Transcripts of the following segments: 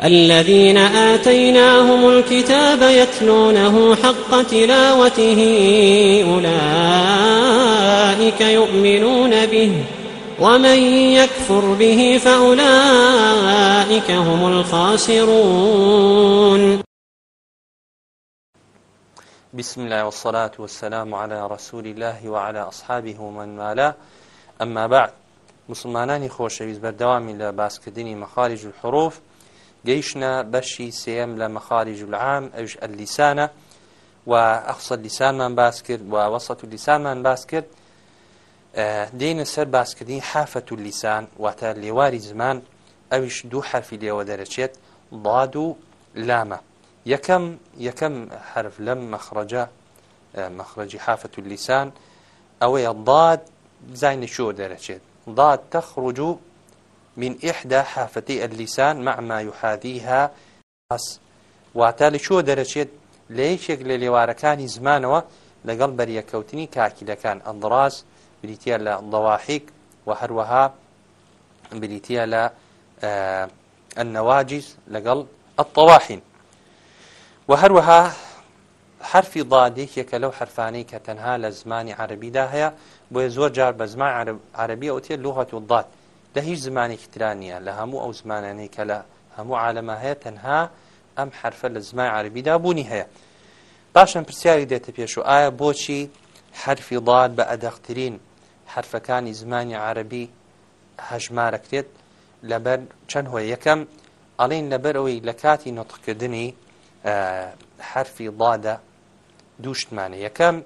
الذين آتيناهم الكتاب يتلونه حق تلاوته أولئك يؤمنون به ومن يكفر به فأولئك هم الخاسرون بسم الله والصلاة والسلام على رسول الله وعلى أصحابه ومن والاه أما بعد مسلمانان خوشەویست بەردەوامی لە باسکردنی مەخارج الحروف گەیشتە بەشی سێم لە مەخاری جوولعام ئەوش ئەلیسانە و ئەخسە لیسانمان باس کرد و وەسەت و لیسانمان باس کرد دێنە سەر باسکردنی حافەت و لیسان واتە لێواری زمان ئەویش دوو حرفی لێوە دەرەچێت ضاد و لامە یەکەم یەکەم حرف لەم مەخرەجە مەخرەجی حافەت و لیسان ئەوەیە ضاد زانی شۆ دەرەچێت ضاد تەخڕوج و من إحدى حافتي اللسان مع ما يحاذيها حس واتالي شو درجة ليشك للواركان زمانه لەگەڵ بەریەکەوتنی کاکیلەکان ئەندڕاز بریتە لە دەواحیک و هەروەها بریتە لە ئەنەواجیز لەگەڵ ئەتەواحین و هەروەها حرفی ضادێکێکە لەو حرفانەی کە تەنها لە زمانی عربیدا هەیە بۆیە زۆر جار بە زمان عربیە وتێ لوغەت و ضاد لە هیچ زمانێکی تران نیە لە هەموو ئەو زمانانەی کە لە هەموو عالەما هەیە تەنها ئەم حرفە لە زمای عربیدا بوونی هەیە باشم پرسیاری دێتە پێش و ئایا بۆچی حرفی ضاد بە ئەدەختترین حرفەکانی زمانی عربی هەژمارەکرێت لەبەر چەند هۆی یەکەم ئەڵین لەبەر ئەوەی لە کاتی نۆتقکردنی حرفی ضادە دووشتمانە یەکەم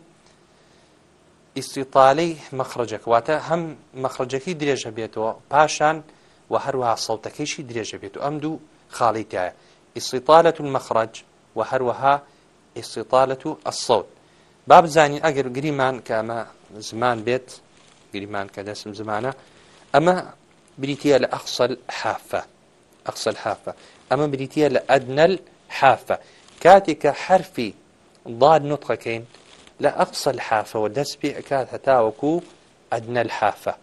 ئیسیتاالەی مەخرجەك واتە هەم مەخرجەکەی درێژە بێتەوە پاشان و هەروەها سەڵتەکەیشی درێژە بێت و ئەم دوو خاڵی تایە ئیسیتاالەت مەخرج و هەروەها ئیسیتاالەت و ئەسەوت با بزانین ئەگەر گریمان کە ئەمە زمان بێت گریمان کە دەسم زمانە ئەمە بریتە لە ئەخسەل حافە ئەخسەل حافە ئەمە بریتە لە ئەدنەل حافە کاتێککە حرفی ضاد نوتقەکەین لە ئەقسە حافەوە دەست پێ ئەکات هەتاوەکو ئەدنە حافە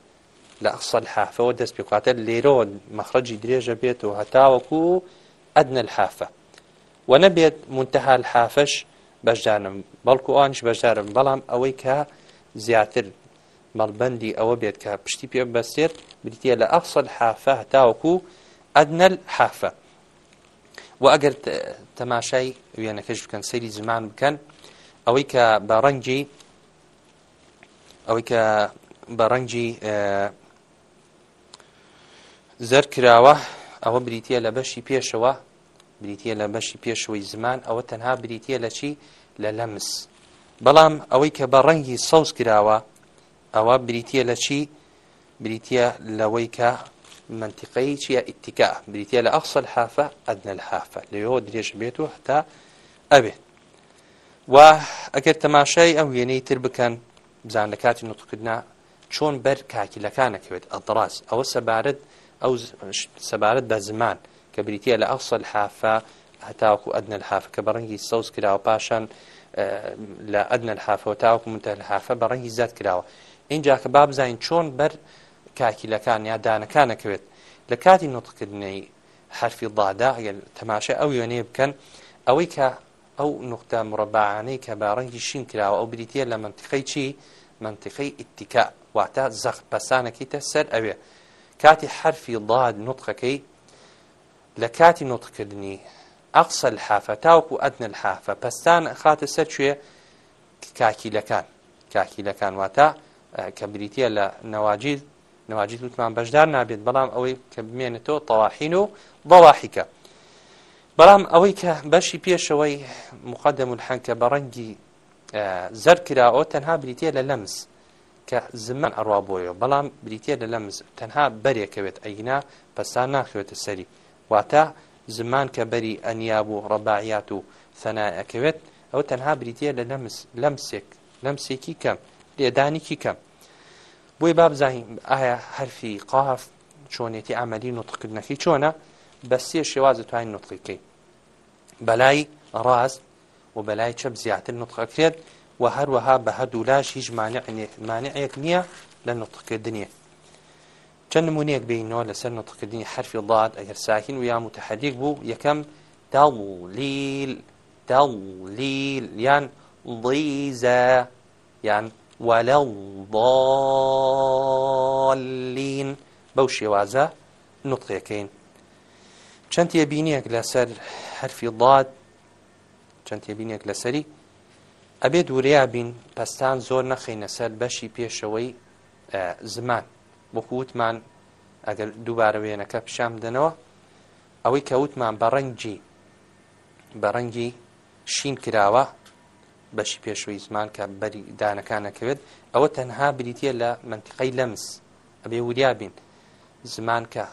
لە ئەقسە حافەوە دەست پێکاتە لێرەوە مەخرەجی درێژە بێت و هەتاوەکو ئەدنە حافە و نەبێت منتەها حافەش بەشدانم بەڵکو ئانش بەشدارم بەڵام ئەوەی کە زیاتر مەڵبندی ئەوە بێت کە پشتی پێ بەستێت بریتە لە ئەفسە حافە هەتاوەکو ئەدنە حافە و ئەگەر تەماشای وێنەکەش بکەن سەیری زمان بکەن ئەوەی کە بە ڕەنگی ئەوەی کە بە ڕەنگی زەر کراوە ئەوە بریتە لە بەشی پێشەوە بریتە لە بەشی پێشەوەی زمان ئەوە تەنها بریتە لە چی لە لەمس بەڵام ئەوەی کە بە ڕەنگی سەوز کراوە ئەوە بریتە لە چی بریتە لەوەی کە منطقەی چیە ئیتیکا بریتە لە ئەخسە حافە ئەدنە حافە لەوەوە درێژ بێت و هەتا ئەبێت و ئەگەر تەماشای ئەو وێنەی تر بکەن بزان لە کاتی نوتکردنا چۆن بەر کاکیلەکانەکەوێت ئەدراس ئەوە سەبارەت ئەو سەبارەت بە زمان کە بریتە لە ئەوسە حافە هەتاوکو ئەدنە الحاف کە بەڕەنگی سەوز کراوە پاشان لە ئەدنە الحافەوە تاوکو منتە الحافە بەڕەنگی زات کراوە اینجا کە با بزانین چۆن بەر کاکیلەکان یا دانەکانەکەوێت لە کاتی نوتکردنەی حرفی دادا تەماشا ئەو وێنەیە بکەن ئەوەی کە ئەو نقطە مڕباعانەی کە باڕەنگی شین کراوە ئەو بریتە لە منتیقی چی منتیقی ئیتیکا واتە زەخت پەسانەکەیتە سەر ئەوێ کاتی حرفی ڵاد نوتخەکەی لە کاتی نوتکردنی ئەقسە الحافە تاوکو ئەدن الحافە پەستان خاتە سەر کوێ کاکیلەکان کاکیلەکان واتە کە بریتە لە نەواجید نەواجید وتمان بەشدار نابێت بەڵام ئەوەی کە بمێنێتەوە تەواحین و بەواحیکە بەڵام ئەوەی کە بەشی پێشەوەی مقدم و حەنکە بە ڕەنگی زەر کراوە تەنها بریتە لە لەمس کە زمن ئەڕوا بۆیەوە بەڵام بریتە لە لەمز تەنها بەرێکەوێت ئەینا پەسان ناخوێتە سەری واتە زمان کە بەری ئەنیاب و ڕەباعات و سەنایەکەوێت ئەو تەنها بریتە لە لەمسێک لەمسێکی کەم لێدانێکی کەم بۆی بابزانین ئایا هەرفی قاف چۆنێتی ئامەلی نوتقکردنەکەی چۆنە بە سێ شێواز توانین نوتقیکەی بەلای ڕاست و بەلای چەپ زیاتر نوتخەکرێت و هەروەها بە هەردوو لاش هیچ مانعێک نییە لە نوتقکردنیە چەند نمونونێک بینەوە لەسەر نوتقکردنی حرفی ڵات ئەگەر ساکین و یا متحەدیک بوو یەکەم دەڵلیل دەڵلیل یان ضیزە یان وەلە ضالین بەو شێوازە نوتقیەکەین چەند یەبینیەک لەسەر هەرفی داد چەند یەبینێک لەسەری ئەبێ دووریا بین پستان زۆر نەخینە سەر بەشی پێشەوەی زمان وەکووتمان ئەگەر دووبارە وێنەکە پیشام دنەوە ئەوەی کەوتمان بە ڕەنگی بە ڕەنگی شین کراوە بەشی پێشوی زمان کە بەری دانەکانەکەوێت ئەوە تەنها بریتە لە منتیقی لەمس ئەبێ وریا بین زمان کە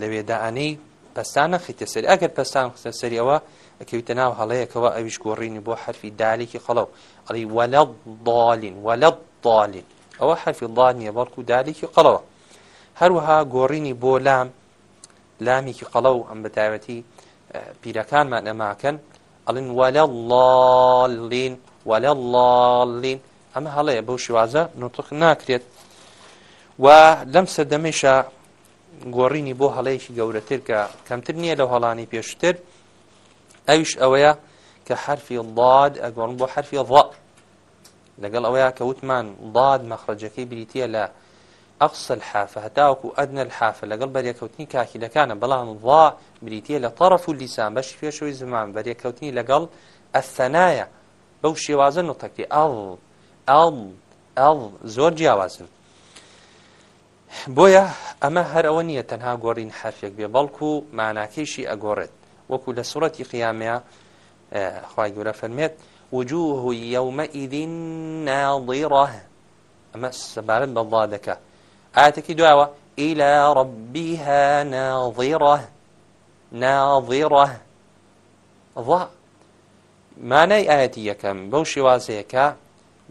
لەوێدانەی پستان نەخیتە سەری ئەگەر پستان خستە سەریەوە ئەکەویتە ناو هەڵەیەکەوە ئەویش گۆڕینی بۆ حرفی دالێکی خەڵەو ئەڵی وەلە داالین وەلە داالین ئەوە حرفی دانیە بەڵکو دالێکی قەڵەوە هەروەها گۆڕینی بۆ لام لامێکی قەڵە و ئەم بەتایبەتی پیرەکانمان ئەماکەن ئەڵین وەلە ڵالین وەلە ڵالین ئەمە هەڵەیە بەو شوازە نوتق ناکرێت و لەم سەردەمەیشە گۆڕینی بۆ هەڵەیەکی گەورەتر کە کەمتر نییە لە هەڵانی پێشتر ئەوش ئەوەیە کە حرفی ڵاد ئەگۆڕن بۆ حرفی ڕ لەگەڵ ئەوەیە کە وتمان ڵاد مەخرەجەکەی بریتە لە ئەقسە الحافە هەتاوەکو ئەدنە الحافە لەگەڵ بەریەکەوتنی کاکیلەکانە بەڵام ڵا بریتە لە طرف و لیسان بەش پێشەوەی زمان بەریەکەوتنی لەگەڵ ئەسەنایە بەو شێوازە نوتەکتی ئەڵ ئەڵ ئەڵ زۆر جیاوازن بۆیە ئەمە هەر ئەوە نییە تەنها گۆڕین حرفێک بێ بەڵکو و ماناکەیشی ئەگۆڕێت وەکو لە سوەتی قیامەیەخوای گەورە فەرمێت وجوه يومئذ ناظرة ئەمە سەبارەت بە ڵادەکە ئاەتێکی دواوە إلى ربها ناظرة ناظرة ضع مانای ئاەتی یەکەم بەو شێوازەیەەکە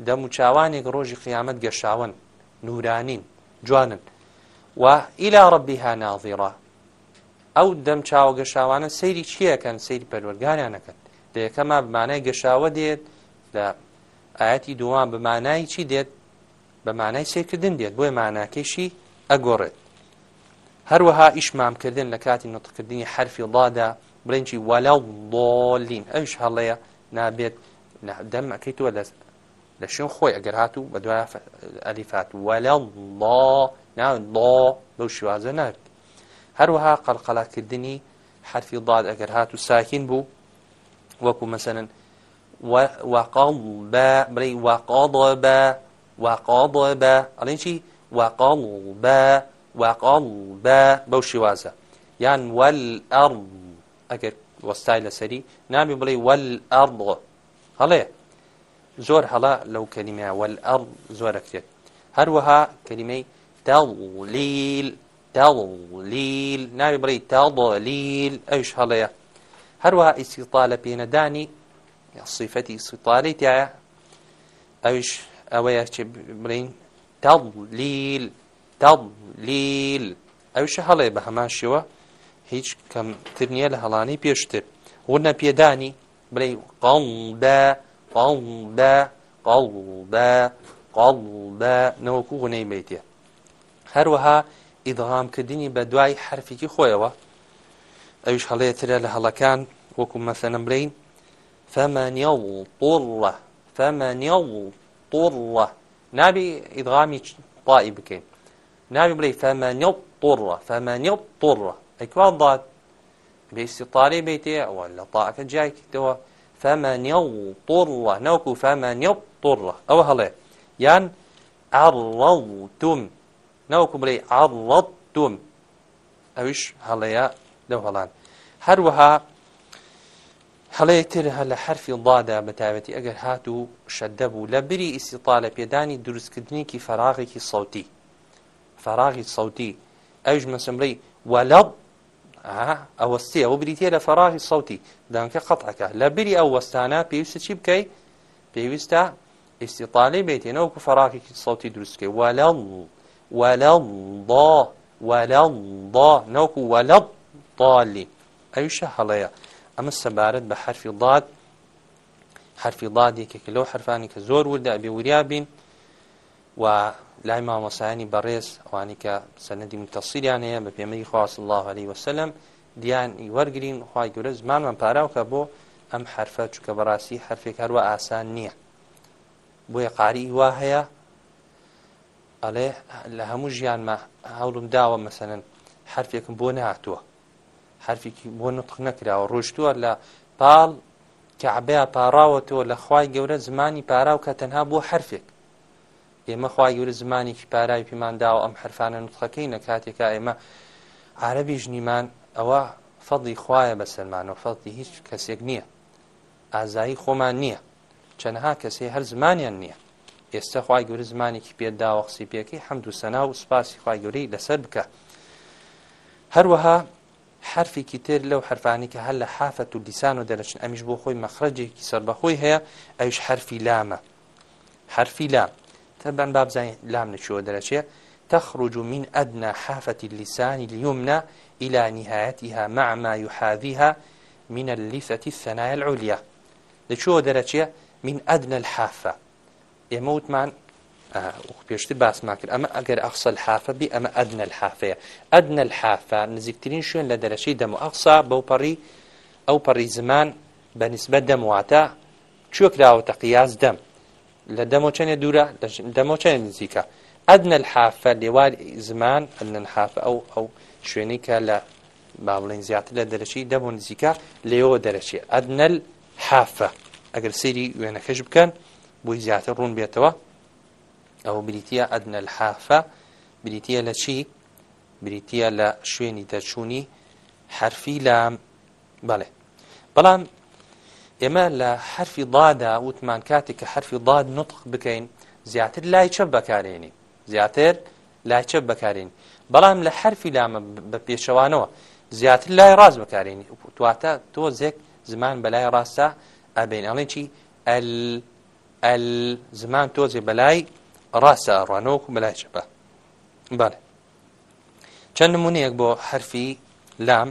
دەم و چاوانێک ڕۆژی قیامەت گەشاون نورانین جوانن و ئیلا ڕبیها ناظیڕە ئەو دەم چاوە گەشاوانە سەیری چیەکەن سەیری پەروەرگاریانەکەن لە یەکەما بمانای گەشاوە دێت لە ئاەتی دووان بمانایی چی دێت بەمانای سێکردن دێت بۆی ماناکەشی ئەگۆڕێت هەروەها ئیشمامکردن لە کاتی نوتکردنی حرفی ڵادا برنجی وەلاو بۆلین ئەوش هەڵەیە نابێت دەمەکەیتوە دەست لە شوێن خۆی ئەگەر هاتوو بە دوای ئەلیفات وەلە الله ناو الله بەو شوازە نرد هەروەها قەلقەلاکردنی حرفی ضاد ئەگەر هاتوو ساکین بوو وەکو مەسەن واقاڵ بە بڵێ واقاڵە بە واقاڵە بە ئەڵێن چی واقاڵ بە واقاڵ بە بەو شوازە یان وەل ئەڕ ئەگەر وەستای لەسەری نامی بڵێ وەل ئەڕڵ هەڵێ زۆر هەڵا لەو کەلیمە وەلئەڵ زۆرەکرێت هەروەها کەلیمەی تەڵلیل تەڵلیل ناوی بڕی تەڵلیل ئەوش هەڵەیە هەروەها ئیسیطالە پێنەدانی سیفەتی سیطالی تایە ئەوش ئەوەیە چ بڵین تەڵلیل تەڵلیل ئەوشە هەڵێ بە هەمان شێوە هیچ کەمتر نییە لە هەڵانی پێشتر ونە پێدانی بڵێ قەڵدا قەڵبە قەڵبە قەڵبە نەوەکو غونەی بیتێ هەروەها ئیدغامکردنی بە دوای حرفێکی خۆیەوە ئەوش هەڵەیەترە لە هەڵەکان وەکو مەسەنم برین فەمەنیە و پۆڵە فەمەنیە و پۆڵە نابی ئیدغامی پای بکەین نابی بڵێ فەمەنیە پۆڕە فەمەنیە پۆڕە ئەیکوان داد بێستی تاارەی بیتێ ئەوە لە تاعەکە جایکەوە فمن يضطر ناوكو فمن يضطر أو هلا يعني عرضتم ناوكو بلي عرضتم أوش هلا لو هلان هروها هەڵەیە تر هە لە حرفی ڵادا بەتابەتی ئەگەر هات و شەدە بوو لە بری ئیسیطال لە پێدانی دروستکردنیکی فەراغێکی سەوتی فەراغی سەوتی ئەوش مەسمبلەی وەلەب ئەوەستی ئەوە بریتە لە فەڕاهی سەوتی دانکە قەتەکە لە بری ئەو وەستانە پێویستە چی بکەیت پێویستە ئیسیطالی بێتێنەوە کو فەراقی سەوتی دروستکەی وەلە وەلە با وەلە با نەوکو وەلە بالی ئەویشە هەڵەیە ئەمە سەبارەت بە حرفی ضاد حرفی ضادێکێک لەو حرفانی کە زۆر وردە ئەبێ وریا بین و لای مامۆسایانی بەڕێز ئەوانی کە سەنەدی متەسییان هەیە بە پێمەی خواست الله عليه وسلم دیان وەرگین خی گەورە زمانمان پاراوکە بۆ ئەم حرفە چکە بەڕاستی حرفێک هەروە ئاسان نییە بۆیە قاری وا هەیە ئەڵێ لە هەموو ژیانمە هەوڵم داوە مەسەن حرفێکم بۆ نهاتووە حرفێکی بۆ نوتق نەکراوە ڕۆشتووە لە پاڵ کە عبەیە پاراوەتەوە لە خی گەورە زمانی پاراوکە تەنها بۆ حرفێک ئێمە خوا گەورە زمانێکی پارای پیمانداوە ئەم حرفانە نوتخەکەی نەکاتێکا ئێمە عربی ژنیمان ئەوە فەڵی خویە بەسەرمان و فەڵی هیچ کەسێک نییە ئازایی خۆمان نییە چەندها کەسێ هەر زمانیان نییە ئێستا خی گەورە زمانێکی پێداوە قسی پێەکەی هەمد و سەنا و سپاسی خی گەورەی لەسەر بکە هەروەها حرفێکی تر لەو حرفانی کە هەر لە حافەت و دیسان و دەرەچن ئەمیش بۆ خۆی مەخرەجێکی سربەخۆی هەیە ئەوش حرفی لامە حرفی لام هەبەن بابزانین لام نچوە دەرەچێ تخرج من أدنى حافة اللسان اليمنى إلى نهايتها مع ما يحاذيها من اللثة الثنايا العليا لشو درجة من أدنى الحافة يموت معن آه وبيشتي باس ماكر أما أجر أقصى الحافة بي أما أدنى الحافة أدنى الحافة نزيكترين شون لدرجة دم أقصى بو بري أو بري زمان بنسبة دم واتا شو كلاو تقياس دم لە دەمۆچێنێ دوورە دەمۆچێن نزیکە ئەدنە حافە لێوار زمان ئەدنەن حافە ئەو ئەو شوێنی کە لە باڵین زیاتر لە دەرەشی دەبوو نزیکە لێەوە دەرەچێ ئەدنەل حافە ئەگەر سری وێنەکەش بکەن بۆی زیاتر ڕوون بێتەوە ئەو بریتە ئەدنە حافە بریتە لە چی بریتە لە شوێنی دەرچوونی حرفی لام بەڵێ بەڵام ئێمە لە حرفی ضادا وتمان کاتێک کە حرفی ضاد نطق بکەین زیاتر لای چەپ بەکارێنی زیاتر لای چەپ بەکارێنی بەڵام لە حرفی لامە بە پێشەوانەوە زیاتر لای ڕاست بەکارێنی تواتە تۆ زێک زمان بەلای ڕاستە ئەبین ئەڵێن چی ئەل زمان تۆزێ بەلای ڕاستە ڕوانەوەک بەلای چەپە بەڵێ چەند نمونەیەک بۆ حرفی لام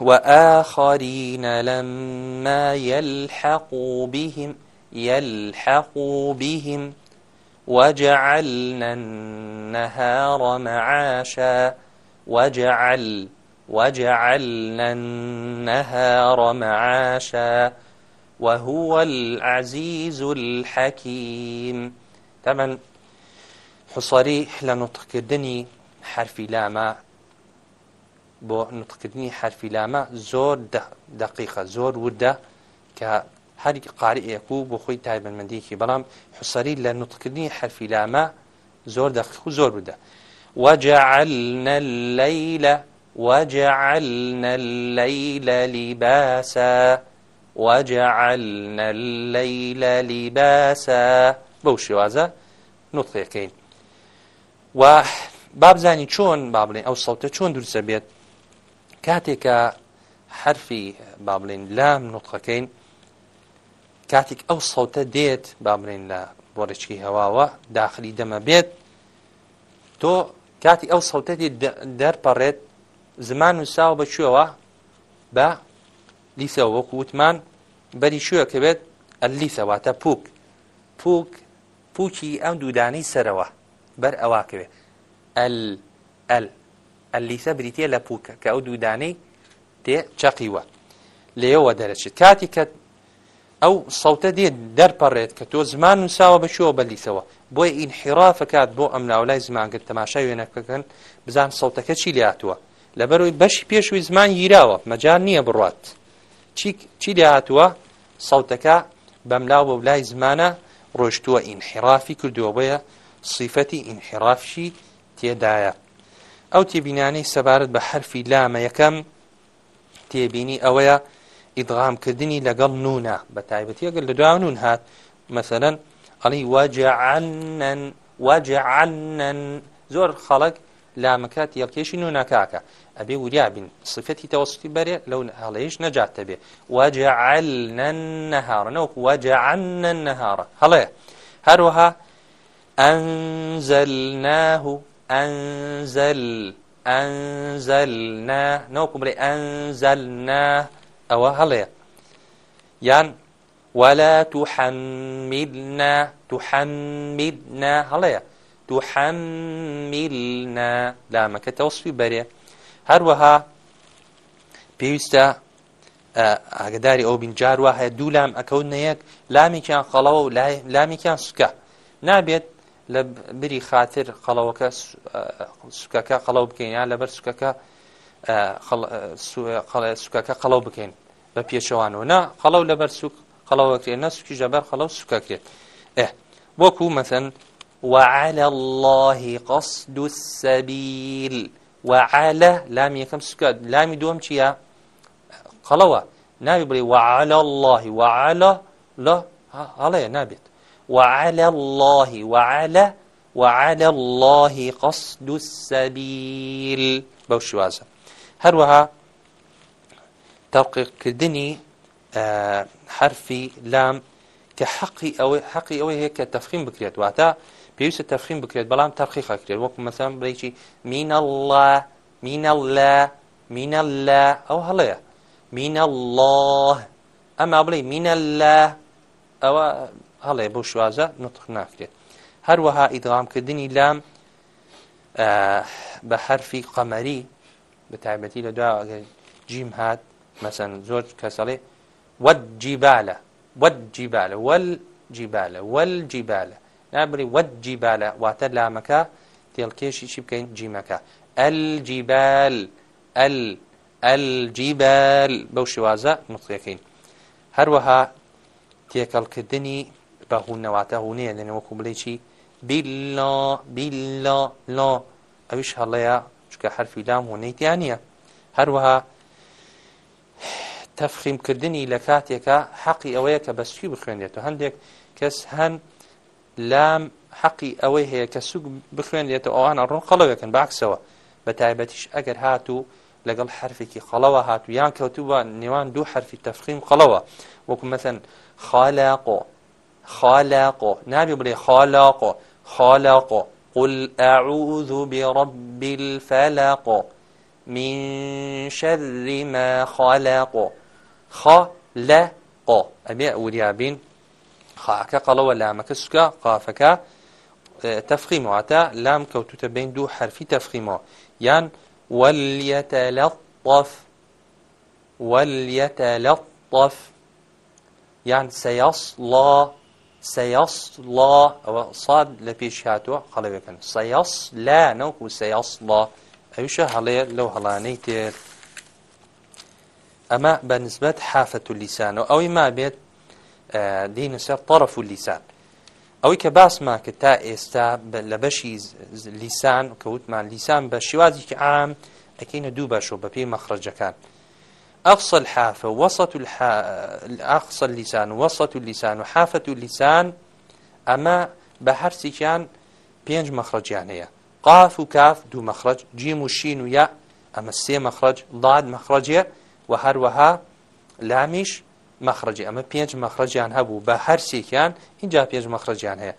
وآخرين لما يلحقوا بهم يلحقوا بهم وجعلنا النهار معاشا وجعل وجعلنا النهار معاشا وهو العزيز الحكيم طبعا حصري لنطق دني حرف لامه بۆ نوتکردنی حرفیلامە زۆر دقیقە زۆر وردە کە هەر قاری ئێکو بۆ خۆی تایبەنمەندیکی بەڵام حوسری لە نوتکردنی حرفیلامە زۆر دقیق و زۆر وردە وجعلنا الليل وجعلنا الليل لباسا وجعلنا الليل لباسا بەو شێوازە نوتقیەکەین و بابزانی چۆن با بڵێن ئەو سەوتە چۆن دروسە بێت کاتێکە حرفی با بڵین لام نوتخەکەین کاتێک ئەو سەوتە دێت با بڵین لە بۆڕێکی هەواوە داخلی دەمە بێت تۆ کاتی ئەو سەوتەتی دەرپەڕێت زمان و ساو بەکوێوە بە لیسە وەکو وتمان بەری شوویەکە بێت ئەلیسەواتە پووک پووک پوکی ئەم دوودانەی سەرەوە بەر ئەواکەوێت ئەل ئەل ئەلیسە بریتە لە پووکە کە ئەو دوودانەی تێ چەقیوە لێەوە دەرەچێت کاتی کە ئەو سەوتە دێت دەرپەڕێت کە تۆ زمان و ساوە بەشەوە بەلیسەوە بۆی ئینحیرافەکات بۆ ئەم ناولای زمانگرت تەماشای وێنەکەکەن بزان سەوتەکە چی لاتووە لەبەرەوەی بەشی پێشوی زمان گیراوە مەجان نییە بڕات چی لاتووە سەوتەکە بەملاو بە ولای زمانە ڕۆشتووە ئینحیرافی کردووە بەیە صیفەتی ئینحیرافشی تێدایە ئەو تێبینانەی سەبارەت بە حرفی لامە یەکەم تێبینی ئەوەیە ئیدغامکردنی لەگەڵ نونە بە تایبەتی ئەگەر لە دراو نون هات مەسەرەن ئەڵی واجعانن واجعانن زۆر خەڵک لامەکات یەڵکێشی نونەکاکە ئەبێ وریابن سفەتی تەوەستی بەرێ لەو هەڵەیەش نەجاتە بێ واجعلن نەهارە نەوەکو واجعانن نەهارە هەڵێ هەروەها ئەنزەلناه أنزل أنزلنا نوكم بلي أنزلنا أو هلا يعني ولا تحملنا تحملنا هلا تحملنا لا ما كتوصفي بري هروها بيستا ئاگداری ئەو بینجار وە هەیە دوو لام ئەکەوت نەیەک لامێکیان خەڵەوە و لامێکیان سوکە نابێت لە بری خاتر قەڵەوەکە سوکەکە قەڵەو بکەینیان لەبەر سوکەکە سوکەکە قەڵەو بکەین بە پێشەوانەوە نا قەڵەو لەبەر سوک قەڵەوەکرێن نە سوکی ژەبەر قەڵەو سوکەکرێت ئە وەکو مەسەن وعلى الله قصد السبيل وعلى لام يكم سكات لام دوم چيا قلوه نابي بري وعلى الله وعلى لا هلا نابت وعلى الله وعلى وعلى الله قصد السبيل بەو شوازە هەروەها تەوقیقکردنی حرفی لام کە حەقی ئەوەی حەقی ئەوەی هەیە کە تەفخیم بکرێت واتە پێویستە تەفخیم بکرێت بەڵام تەرخیخە کرێت وەکو مەسان بڵێکی مینە الله مینە الله مینە الله ئەو هەڵەیە مینە الله ئەما بڵێ مینە الله ئەوە هەڵێ بۆ شوازە نطخ ناکرێت هەروەها ئیدغامکردنی لام بە حرفی قەمەری بەتایبەتی لە دو جیم هات مەسەن زۆر کەسەڵێ ود جیبالە ود جیبالە وەل جیبالە وەل جیبالە نابری ود جیبالە واتە لامەکە تێڵکێشی چی بکەین جیمەکە ئەلجیبال ئەل ئەلجیبال بەو شێوازە نوتقیەکەین هەروەها تێکەڵکردنی بە هوونەواتە هوونەیە لەنەوە کوبلێکی بیلا بیلا لا ئەویش هەڵەیە چکە حرفی لام هوونەیتیان نیە هەروەها تەفخیمکردنی لە کاتێکە حەقی ئەوەیە کە بەسکی بخوێنێتەوە هەندێک کەس هەن لام حەقی ئەوەی هەیە کە سوک بخوێنێتەوە ئەوانە ڕوون قەڵەوەکەن باکسەوە بە تایبەتیش ئەگەر هاتوو لەگەڵ حرفێکی خەڵەوە هاتو یان کەوتووە نێوان دوو حرفی تەفخیم خەڵەوە وەکو مەسەن خالاقۆ خالق نابي بلي خالق خالق قل أعوذ برب الفلق من شر ما خلق خلق أبي أوليابين خاك قلوا لامك سكا قافك تفخيم واتا لام كوتوت بين دو حرف تفخيم يان وليتلطف وليتلطف يعني سيصلى سەیاس لا ئەوە ساد لە پێش هاتووە خەڵەوەکەن سەیاس لا نەوکو سەیاس لا ئەویشە هەڵەیە لەو هەڵانەی تێر ئەمە بە نسبەت حافەت و لیسانەوە ئەوەی ما بێت دینوسەر طرف و لیسان ئەوەی کە باسمان کە تا ئێستا لە بەشی لیسان کەوتمان لیسان بە شیوازی کە ئام ئەکەینە دوو بەشەوە بە پێی مەخرەجەکان أقصى الحافة وسط الح... أقصى اللسان وسط اللسان وحافة اللسان أما بحرسي كان بينج مخرج يعني قاف وكاف دو مخرج جيم وشين ويا أما السي مخرج ضاد مخرجية وهروها لاميش مخرجي أما بينج مخرجيان هبو بحرسي كان إنجا بينج مخرجيان هي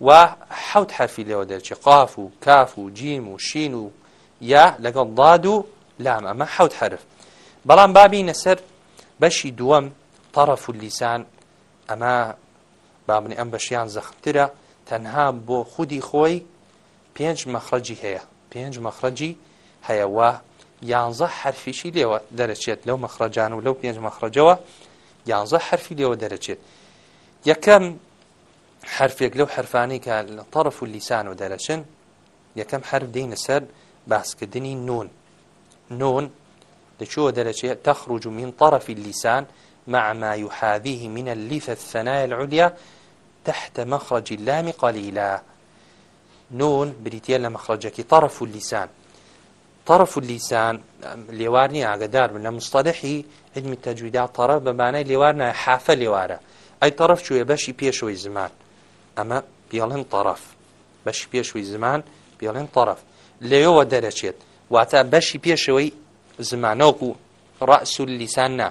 وحوت حرفي لەوە دەرچی قاف و کاف و جیم و شین و یا لەگەڵ داد و لام ئەمە حوت حرف بەڵام بابینە سەر بەشی دووەم طرف و لیسان ئەمە بابنی ئەم بەشیان زەخترە تەنها بۆ خودی خۆی پێنج مەخرەجی هەیە پێنج مەخرەجی هەیەوە یانزە حرفیشی لێوە دەرەچێت لەو مەخرەجان و لەو پێنج مەخرەجەوە یانزە حرفی لێوە دەرەچێت یەکەم حرفێک لەو حرفانی کە لە طرف و لیسان و دەرەچن یەکەم حرف دینە سەر باسکردنی نون نون لشو درجة تخرج من طرف اللسان مع ما يحاذيه من اللف الثنايا العليا تحت مخرج اللام قليلا نون بريتيا لمخرجك طرف اللسان طرف اللسان لێوارنی ئاگدار بن لە مستەدەحی علمی تەجویدا تەڕە بەمانای لێوارنە حافە لێوارە ئەی تەرەف چێ بەشی پێشەوەی زمان ئەمە پێڵێن تەرەف بەشی پێشوی زمان پێڵێن تەرەف لێەوە دەرەچێت واتە بەشی پێشەوەی زمانەوەک و ڕاس و لیسان نا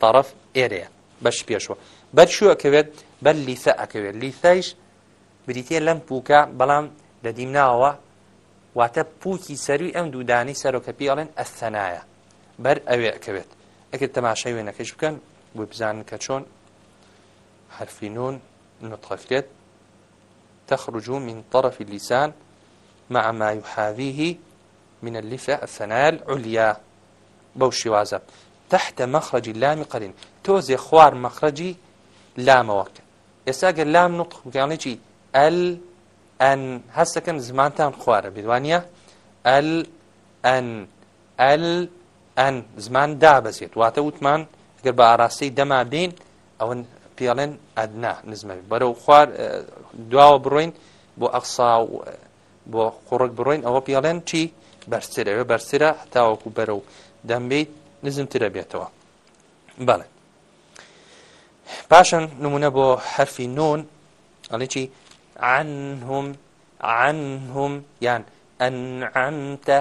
تەرەف ئێرەیە بەش پێشوە بەرشوو ئەکەوێت بەر لیسە ئەکەوێت لیسایش بریتە لەم پووکە بەڵام لە دیمناوە واتە پووکی سەروی ئەم دوودانی سەرۆکەپی ئەڵێن ئەستەنایە بەر ئەوێ ئەکەوێت ئەکرد تەماشای وێنەکەش بکەن بۆ بزانن کە چۆن حرفینون نطفلێت تخرج من طرف اللسان مع ما يحاذيه من اللفة الثنايا العليا بەو شیوازە تحتە مەخرەجی لامی قەرین تۆزێ خوار مەخرەجی لامەوەکە ئێستاگە لام نوت گیانێکی ئەل ئەن هەستەکەن زمانتان خوارە بێدوانە ئەل ئەن ئەل ئەن زمان دابەزێت واتە وتمان گەر بە ئاراستەی دەما بین ئەوەن پێڵێن ئەدنا نزمەوی بەرەو خوار دواوە بڕۆین بۆ ئەقسا بۆ قوڕک بڕۆین ئەوە پێڵێن چی بەرسرەوە بەرسرە تاوەکو بەرە و دەمبیت نزمترە بێتەوە بەڵێ پاشان نمونە بۆ حرفی نون ئەڵێکی عنهم عنهم یان ئەنعمتە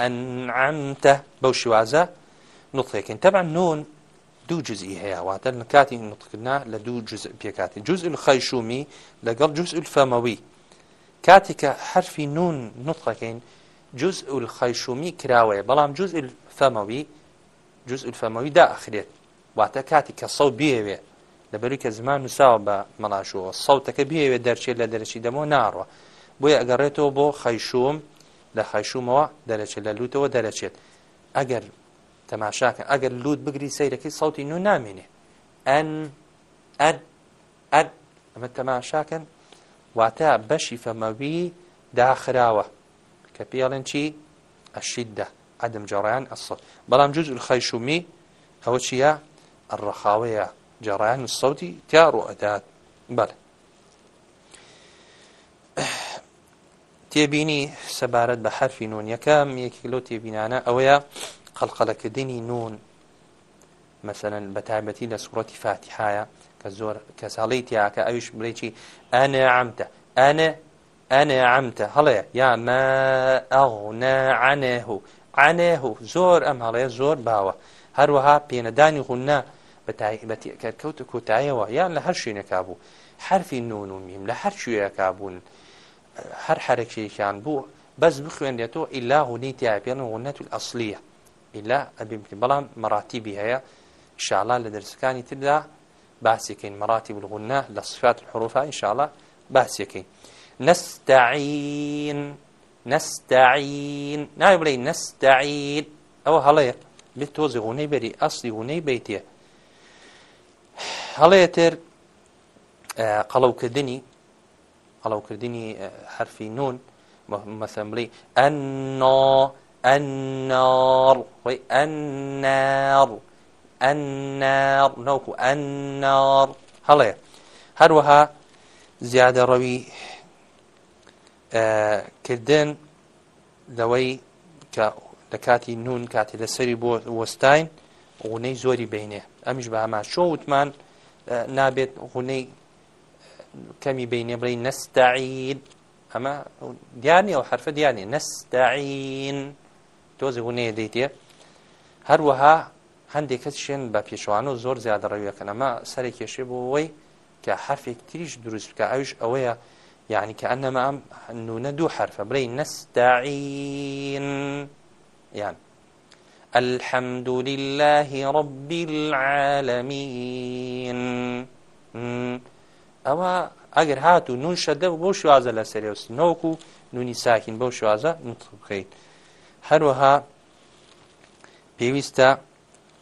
ئەنعمتە بەو شوازە نوتڵێکن تەبان نون دوو جزئی هەیە واتە نکاتی نوتکردنا لە دوو جز پێکاتی جز خەیشومی لەگەڵ جز فەمەوی کاتێککە حرفی نون نوتڵەکەین جز الخەیشومی کراوەیە بەڵام جز فەمەوی جز فەمەوی داخرێت واتە کاتی کە سەڵ بێوێ لەبەری کە زمان نووساوە بە مەڵاشوەوە سەوتەکە بێوێ دەرچێت لە دەرەچی دەمەوە ناڕوە بۆیە ئەگەڕێتەوە بۆ خەیشوم لە خەیشومەوە دەرەچێت لە لوتەوە دەرەچێت ئەگەر تەماشاکە ئەگەر لوت بگری سیرەکەی سەوتی نو نامێنێ ئەن ئەد ئەد ئەمە تەماشاکەن واتە بەشی فەمەوی داخراوە کە پێڵێن چی ئەشیددە عدم جەڕیان ئەسڵ بەڵام جوز خەیشومی ئەوە چییە ئەڕەخاوەیە جەڕیان و سەوتی تیا ڕۆئدات بەر تێبینی سەبارەت بە حرفی نون یەکەم یەکی لەو تێبینانە ئەوەیە قەلقەلەکردنی نون مثلەن بە تایبەتی لە سوڕەتی فاتیحایە کە زۆر کەساڵی تیاکە ئەویش بڵێکی ئەنە عامتە ئەنە ئەنێ عەمتە هەڵێ یا مە ئەغنە عەنێهو عەنێهو زۆر ئەم هەڵێ زۆر باوە هەروەها پێنەدانی غوننا بەتایبەتی کەرکەوت کۆتاییەوە یان لە هەر شوێنێکا بوو حرفی نون و میم لە هەر شوێیەکا بوون هەر حرەکێکیان بوو بەس بخوێنێتەوە ئیلا غونەی تیاپێن غونەت ئەسلیە ئیلا ئەبی بکە بەڵام مەراتیبی هەیە شاءڵا لە دەرسەکانی تردا باسیەکەین مەراتی بلغنا لە سفات حروفا ئینشاءڵە باسیەکەین نستعين نستعين ناوي بلي نستعين أو هلا بتوزي غني بري أصلي غني بيتي هلا يتر آه قلو كدني قلو كدني آه حرفي نون مثلا بلي النار النار النار النار نوكو النار هلا هروها زيادة روي کردن لەوەی لە کاتی نون کاتی لەسەری بۆ وەستین غونەی زۆری بینێ ئەمیش بە ئەما شۆ وتمان نابێت غونەی کەمی بینێ بڵی نەستعید ئەمە دیانی ئەو حرفە دیانی نەستعین تۆزی غونەیە دەیتێ هەروەها هەندێک کەس شوێن بە پێشوان و زۆر زیادە ڕەویەکەن ئەمە سەرێکێشێ بۆ ئەوەی کە حرفێک تریش دروست بکە ئەوش ئەوەیە يعني كأنما نون دو حرف بري نستعين يعني الحمد لله رب العالمين ئەوە ئەگەر هات و نون شەدە بۆ شوازە لە سەرێوس نۆک و نونی ساکین بەو شوازە بکەیت هەروەها پێویستە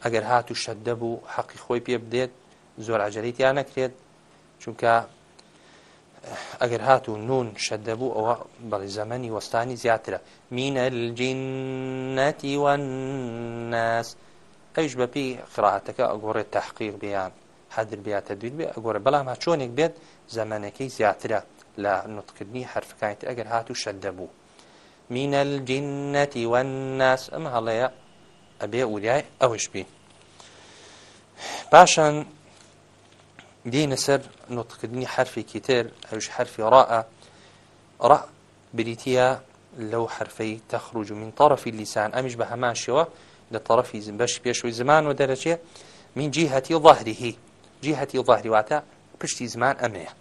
ئەگەر هات و شەدە بوو حەقی خۆی پێ بدێت زۆر ئاجریتیان نەکرێت چونکە ئەگەر هات و نون شەدەبوو ئەوە بەڵی زەمەنی وەستانی زیاترە مینە الجینەتی والناس ئەوش بەپی خراعاتەکە ئەگۆڕێت تحقیق بیان حەدر بیاتە دوید بێ ئەگۆرە بەڵام ها چۆنێک بێت زەمانەکەی زیاترە لە نوتکردنی حرفەکانیت ئەگەر هات و شەدەبوو مینە الجینەتی والناس ئەمە هەڵەیە ئەبێ وریای ئەوش بین پاشان دێنە سەر نوتکردنی حرفێکی تر ئەوش حرفی ڕائە ڕ بریتە لەو حرفەی تەخرج من طرفی لیسان ئەمیش بە هەمان شێوە لە طرفی زم بەش پێشوی زمان و دەرەچێ من جیهەتی ظاهریهی جیهەتی ظاهری واتە پشتی زمان ئەمەیە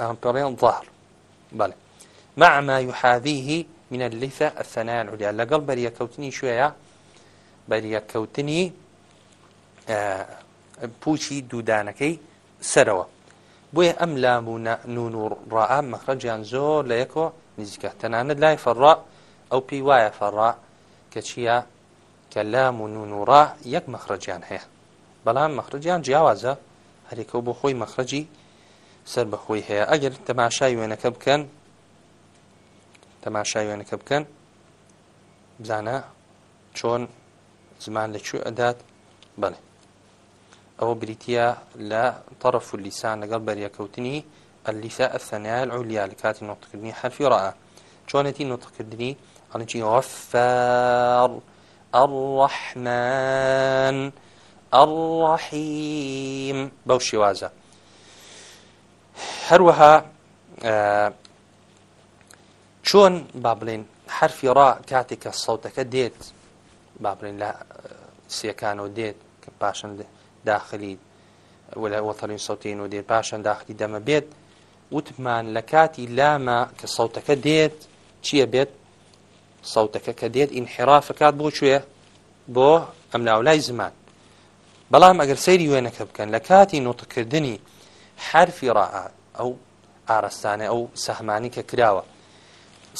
ئەم پڵێن ظاهر بەڵێ معما يحاذيه من اللثة الثناء العليا لەگەڵ بەریەکەوتنی شوێە بەریەکەوتنی پوچی دوودانەکەی سەرەوە بۆیە ئەم لام و نون و ڕائە مەخرەجیان زۆر لە یەکەوە نزیکە تەنانە لای فەڕا ئەو پێی وایە فەڕا کە چییە کە لام و نون و ڕا یەک مەخرەجیان هەیە بەڵام مەخرەجیان جیاوازە هەریکە بۆ خۆی مەخرەجی سەر بەخۆی هەیە ئەگەر تەماشای وێنەکە بکەن تەماشای وێنەکە بکەن بزانە چۆن زمان لەکوێ ئەدات بڵێ ئەوە بریتە لە تەرەف و لیسان لەگەڵ بەریەکەوتنی ئەلیسا ئەسەنیال ئەولیا لە کاتی نۆتکردنی حرفی ڕە چۆنەتی نۆتکردنی ئەڵنجی غەفار الرحمن الرحیم بەو شێوازە هەروەها چۆن با بڵێن حرفی ڕا کاتێک کە سەوتەکە دێت با بڵێن لە سیەکانەوە دێت کە پاشن داخلی وەتەلین سەوتین و دێت پاشان داخلی دەمە بێت وتمان لە کاتی لامە کە سەوتەکە دێت چییە بێت سەوتەکە کە دێت ئینحرافکات بۆ کوێ بۆ ئەم ناولای زمان بەڵام ئەگەر سەیری وێنەکە بکەن لە کاتی نوتکردنی حرفی ڕعات ئەو ئاراستانە ئەو سەحمانی کە کراوە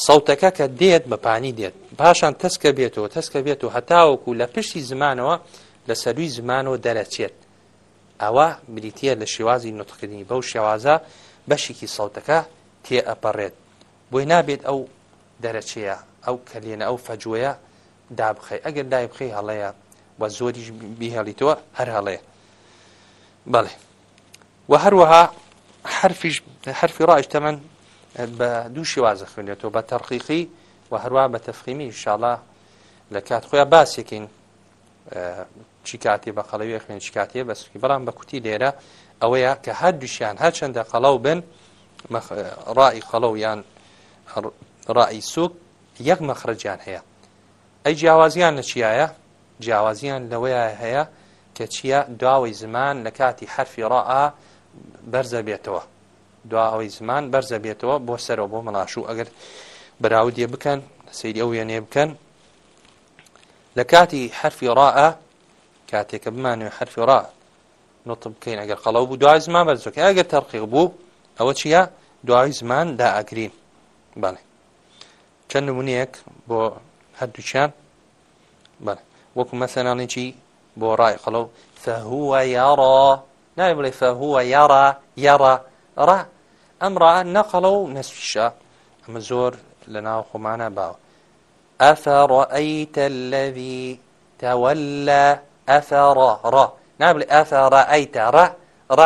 سەوتەکە کە دێت بەپانی دێت پاشان تەسکە بێتەوە تەسکە بێت و هەتاوەکو لە پشتی زمانەوە لە سەروی زمانەوە دەرەچێت ئەوە بریتە لە شێوازی نوتکردنی بەو شێوازە بەشێکی سەوتەکە تێ ئەپەڕێت بۆی نابێت ئەو دەرەچەیە ئەو کەلێنە ئەو فەجوەیە دابخی ئەگەر دای بخی هەڵەیە بە زۆریش بیهێڵیتەوە هەر هەڵەیە بەڵێ و هەروەها حرفیش حرفی ڕایش تەمەەن بە دوو شێوازە خوێنێتەوە بە تەرقیقی و هەروە بە تەفقیمی شاڵە لە کات خۆیان باسیێکین چی کاتێ بە قەڵەوی خوێن چ کاتێ بە سوکی بەڵام بە کوتی لێرە ئەوەیە کە هەر دووشیان هەر چنددە قەڵەو بن ڕای خەڵەو یان ڕای سوک یەک مەخرجیان هەیە ئەی جیاوازیان لە چیایە جیاوازیان لەوەیە هەیە کە چییە دواوەی زمان لە کاتی حرفی ڕاء بەرزە بێتەوە دواوەی زمان بەرزە بێتەوە بۆ سەرەوە بۆ مەلاشوو ئەگەر براودێ بکەن سری ئەو وێنێ بکەن لە کاتی حرفی ڕاءە کاتێککە بمانوێ حرفی ڕا نوتم بکەین ئەگەر قەڵەو بوو دوای زمان بەرزۆکە ئەگەر تەرقیق بوو ئەوە چیە دوای زمان دا ئەگرین بڵێ چەند نمونونەک بۆ هەردووچیان بڵێ وەکو مەسەناڵێکی بۆ ڕای قەڵەو فەهوە یاڕ نای بڵێ فەهوە یاڕە یاڕە ڕە ئەمڕە نەقەڵە و نەسویشە ئەمە زۆر لە ناو خۆمانە باوە ئەفەڕەئیتە لەوی تەوەلە ئەفرا ڕ نابێ ئەفرا ئەیتە ڕ ڕ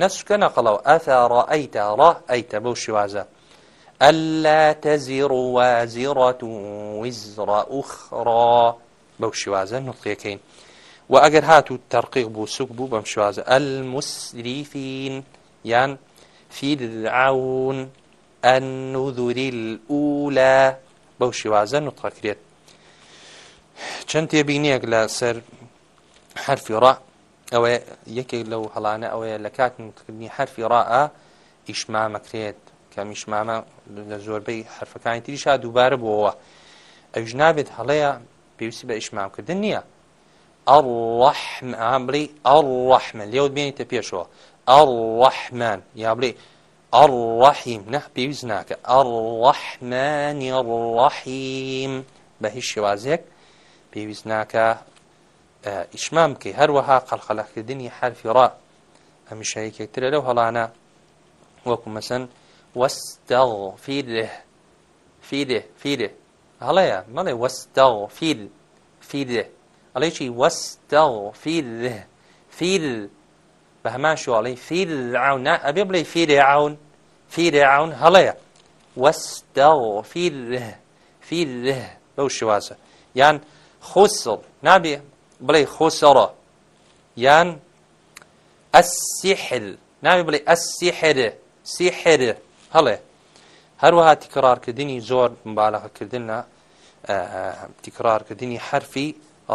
نەسکە نەقڵەوە ئەفرا ئەیتە ڕ ئەیتە بەو شوازە ئەللا تەزیڕ وازیڕەت ویزڕ ئوخڕا بەو شوازە نوقیەکەین و ئەگەر هات و تەرقیق بوو سوک بوو بەم شوازە المسریفین یان فیدعون النذری الأولى بەو شوازە نوتڕەکرێت چەند تێبینیەک لە سەر حرفی ڕ ئەوە یەکێک لەو هەڵانە ئەوەیە لە کاتکردنی حرفی ڕە ئیشما مەکرێت کە میشمامە لە زۆربەی حرفەکانی تریشا دووبارە بۆەوە ئەوژ نابێت هەڵەیە پێویستی بە ئیشمامکردن نییە ئەڕحم ئامری ئەڕحمە لێو بێنیتە پێشەوە ئەڕحمان یابری ئەڕحیم نەح پێویست ناکە ئەڕحمانی ڕحیم بە هیچ شێوازێک پێویست ناکە ئیشمام بکەی هەروەها قەلخەلاکردنی حرفی ڕا ئەمیشە یەکێکترە لەو هەڵانە وەکو مەسن وەستەڵ فیرێ فیرێ فیرێ هەڵەیە مەڵێ وەستەڵ فیل فیرێ ئەڵێ چی وەستەڵ فیل فیل بە هەمان شوڵی فیل عون ئەبێ بڵێ فیرێ عون فیرێ عون هەڵەیە وەستەڵ فیل فیل بەو شوازە یان خۆسڵ نابێ بڵێ خۆسەڕە یان ئەسیحل ناوی بڵێ ئەسیحێرە سیحێرە هەڵێ هەروەها تیکڕارکردنی زۆر مبالەخەکردنە تیکڕارکردنی حرفی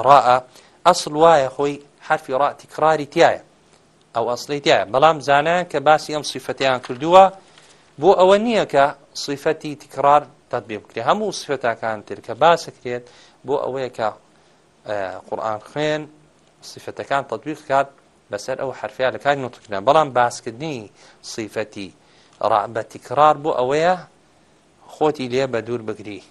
ڕائە ئەسڵ وایە خۆی حرفی ڕ تیکڕاری تایە ئەو ئەسڵی تایە بەڵام زانایان کە باسی ئەم سیفەتیان کردووە بۆ ئەوە نییە کە سیفەتی تیکڕار دەت بێ بکرێت هەموو سفەتاکان تر کە باسەکرێت بۆ ئەوەیە کە قورآن خوێن سیفەتەکان تطبیق کات بەسەر ئەو حرفیا لە کاری نوتکردن بەڵام باسکردنی سیفەتی بەتیکرار بۆ ئەوەیە خۆتی لێ بە دوور بگری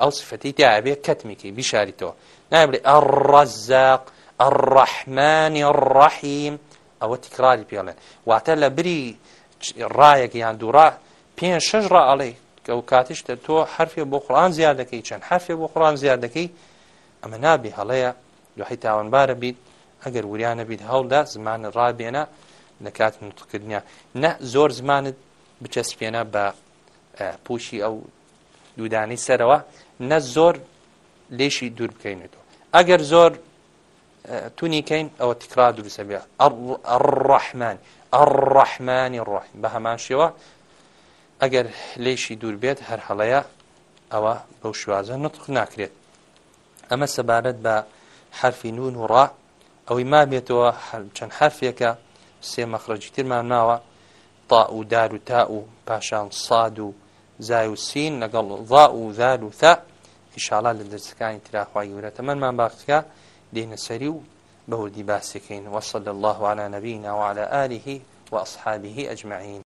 ئەو سفەتی تیاابێ کەتمیکی بیشاریتەوە نابێ ئەڕەزاق الرحمن الرحیم ئەوە تیکراری پێڵێن واتە لە بری ڕایەک یان دوورا پێ شش ڕ ئەڵێ کە و کاتیشتە تۆ حرفێ بۆ قڕان زیاد دەکەی چەند حرفێ بۆ قڕان زیاد دەکەی ئەمە نابی هەڵەیە دوحی تاوانبارە بیت ئەگەر وریانە بیت هەڵدا زمانە ڕابێنە لە کات نوتکردنیە نە زۆر زمانت بچەسپێنە بە پوشی ئەو دوودانی سەرەوە نە زۆر لێشی دوور بکەینێتەوە ئەگەر زۆر تونیکەین ئەوە تکرا دروستە بێ ڕەحمان ئەڕەحمانی ڕۆح بە هەمان شێوە ئەگەر لێشی دوور بێت هەر هەڵەیە ئەوە بەو شوازە نطق ناکرێت ئەمە سەبارەت بە حرفی نون و ڕ ئەوەی ما بێتەوە چەند حرفێکە سێ مەخرەجی ترمان ناوە تا و دار و تا و پاشان ساد و زای و سین لەگەڵ ضا و زار و تا ئیشاڵا لە دەستەکانی تراخوای گەورەتە منمان باخکە دێنە سەری و بەوردی باسەکەین وەسەد الله على نبينا وعلى آله وأصحابه أجمعين